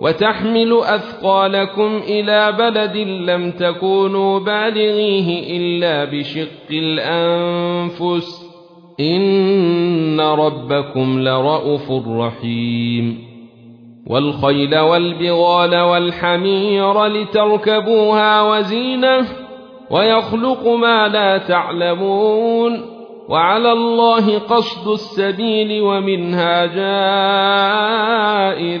وتحمل أثقالكم إلى بلد لم تكونوا بالغيه إلا بشق الأنفس. إن ربكم لرءوف رحيم. والخيل والبغال والحمير لتركبوها وزينة ويخلق ما لا تعلمون. وعلى الله قصد السبيل ومنها جائر.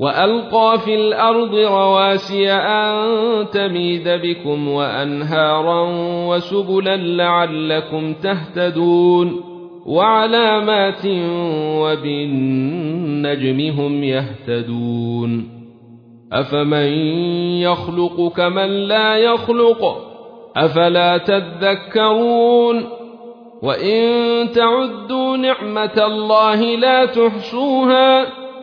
والقى في الأرض رواسي ان تميد بكم وانهارا وسبلا لعلكم تهتدون وعلامات وبالنجم هم يهتدون افمن يخلق كمن لا يخلق افلا تذكرون وان تعدوا نعمه الله لا تحصوها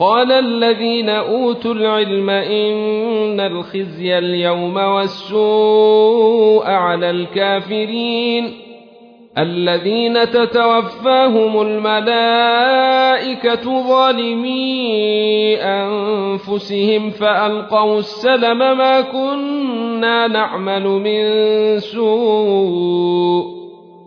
قال الذين أوتوا العلم إن الخزي اليوم والسوء على الكافرين الذين تتوفاهم الملائكة ظالمي أنفسهم فألقوا السلم ما كنا نعمل من سوء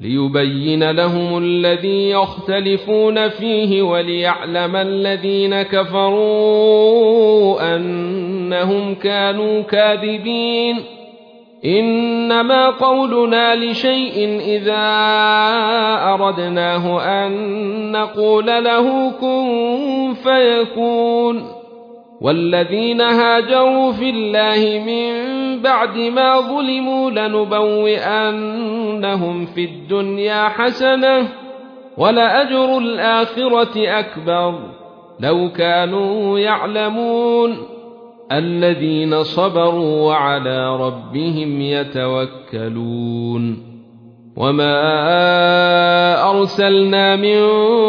ليبين لهم الذي يختلفون فيه وليعلم الذين كفروا أنهم كانوا كاذبين. إنما قولنا لشيء إذا أردناه أن نقول له كن فيكون. والذين هاجروا في الله من بعد ما ظلموا لنبوئنهم في الدنيا حسنة ولأجر الآخرة أكبر. لو كانوا يعلمون الذين صبروا وعلى ربهم يتوكلون. وما أرسلنا من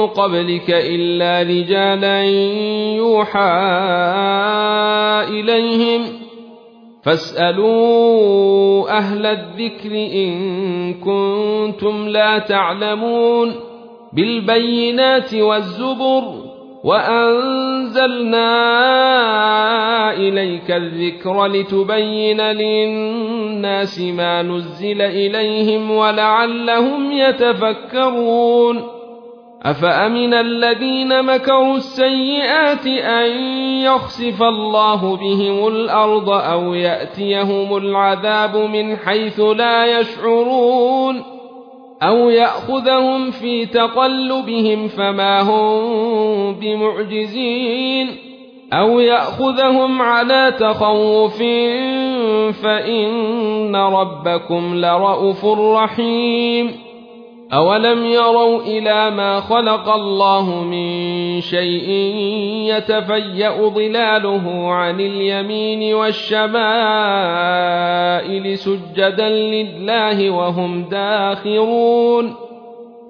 قبلك إلا رجالا يوحى إليهم فاسألوا أهل الذكر إن كنتم لا تعلمون بالبينات والزبر وأنزلنا إليك الذكر لتبين للناس ما نزل إليهم ولعلهم يتفكرون أفأمن الذين مكروا السيئات أن يخسف الله بهم الأرض أو يأتيهم العذاب من حيث لا يشعرون أو يأخذهم في تقلبهم فما هم بمعجزين أو يأخذهم على تخوف فإن ربكم لرءوف رحيم أولم يروا إلى ما خلق الله من شيء يتفيأ ظلاله عن اليمين والشمائل سجدا لله وهم داخرون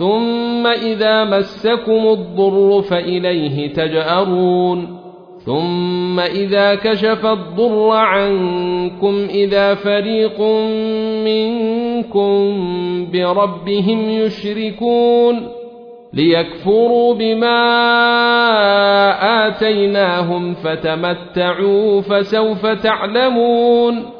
ثم إذا مسكم الضر فإليه تجأرون. ثم إذا كشف الضر عنكم إذا فريق منكم بربهم يشركون. ليكفروا بما آتيناهم فتمتعوا فسوف تعلمون.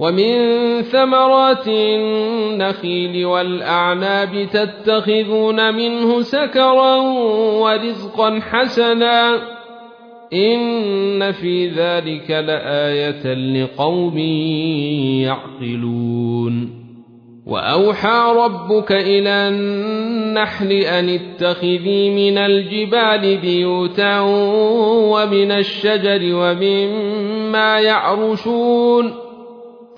ومن ثمرات النخيل والأعناب تتخذون منه سكرا ورزقا حسنا. إن في ذلك لآية لقوم يعقلون. وأوحى ربك إلى النحل أن اتخذي من الجبال بيوتا ومن الشجر ومما يعرشون.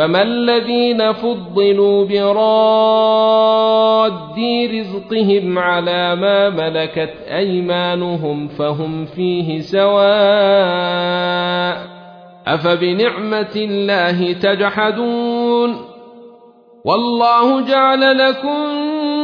فما الذين فضلوا براد رزقهم على ما ملكت أيمانهم فهم فيه سواء أفبنعمة الله تجحدون والله جعل لكم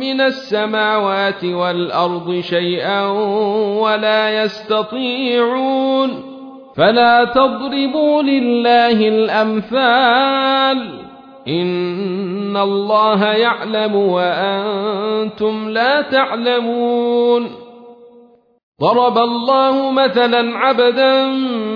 من السماوات والأرض شيئا ولا يستطيعون فلا تضربوا لله الأمثال إن الله يعلم وأنتم لا تعلمون ضرب الله مثلا عبدا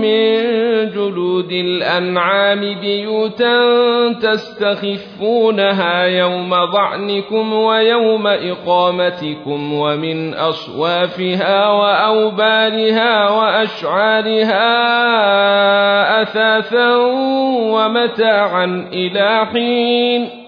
من جلود الأنعام بيوتا تستخفونها يوم ظعنكم ويوم إقامتكم ومن أصوافها وأوبارها وأشعارها أثاثا ومتاعا إلى حين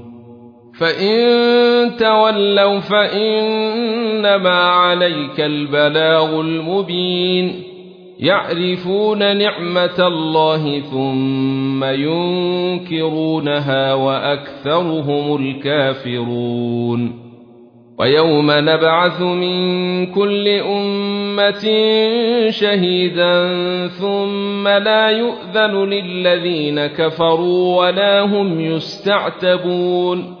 فان تولوا فانما عليك البلاغ المبين يعرفون نعمه الله ثم ينكرونها واكثرهم الكافرون ويوم نبعث من كل امه شهيدا ثم لا يؤذن للذين كفروا ولا هم يستعتبون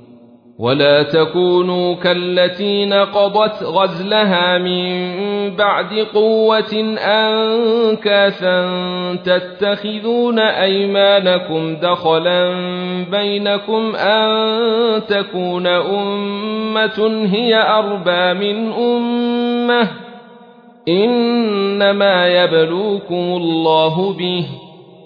ولا تكونوا كالتي نقضت غزلها من بعد قوة أنكاثا تتخذون أيمانكم دخلا بينكم أن تكون أمة هي أربى من أمة إنما يبلوكم الله به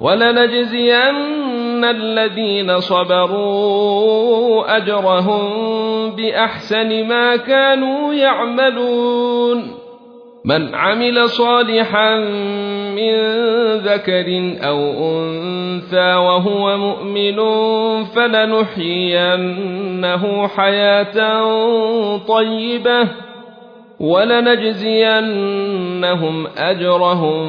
ولنجزين الذين صبروا أجرهم بأحسن ما كانوا يعملون. من عمل صالحا من ذكر أو أنثى وهو مؤمن فلنحيينه حياة طيبة ولنجزينهم أجرهم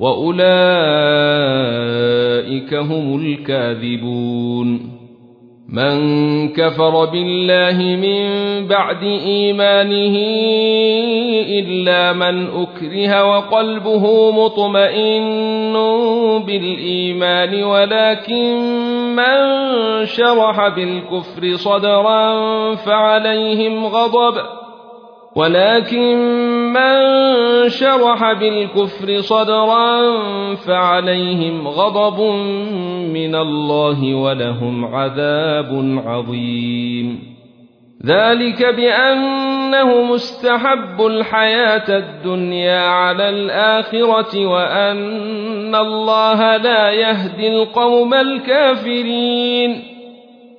واولئك هم الكاذبون من كفر بالله من بعد ايمانه الا من اكره وقلبه مطمئن بالايمان ولكن من شرح بالكفر صدرا فعليهم غضب ولكن من شرح بالكفر صدرا فعليهم غضب من الله ولهم عذاب عظيم. ذلك بأنه مستحب الحياة الدنيا على الآخرة وأن الله لا يهدي القوم الكافرين.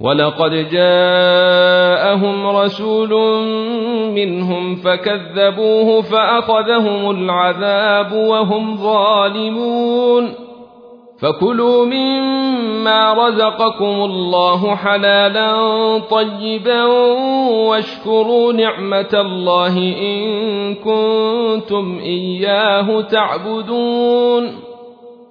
ولقد جاءهم رسول منهم فكذبوه فأخذهم العذاب وهم ظالمون فكلوا مما رزقكم الله حلالا طيبا واشكروا نعمة الله إن كنتم إياه تعبدون